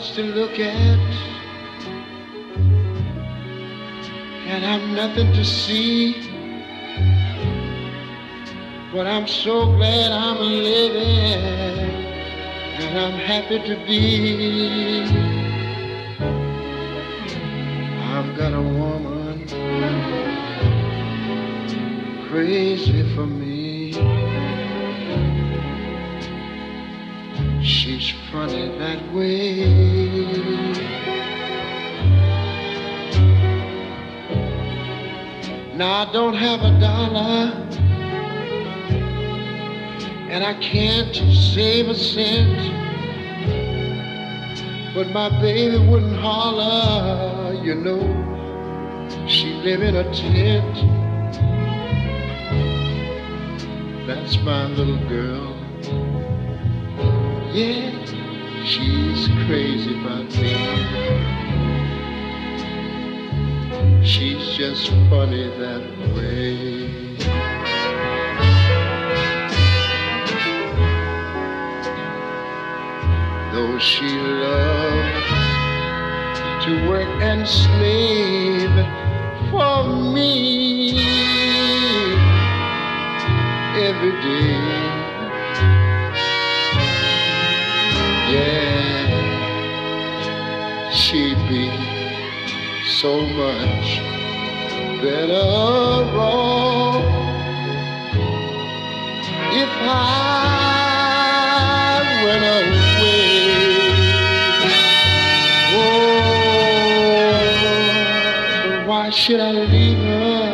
much to look at, and I'm nothing to see. But I'm so glad I'm living, and I'm happy to be. I've got a woman crazy for me. Funny that way. Now I don't have a dollar and I can't save a cent. But my baby wouldn't holler, you know, she live in a tent. That's my little girl. Yeah, she's crazy about me. She's just funny that way. Though she loved to work and slave for me every day. So much better off if I went away. Oh, why should I leave her?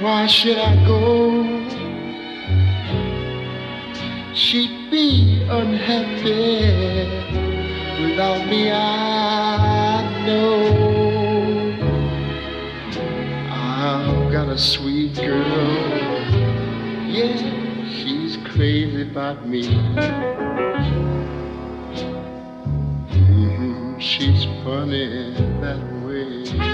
Why should I go? She'd be unhappy without me, I know. I've got a sweet girl, yeah, she's crazy about me. Mhm, She's funny that way.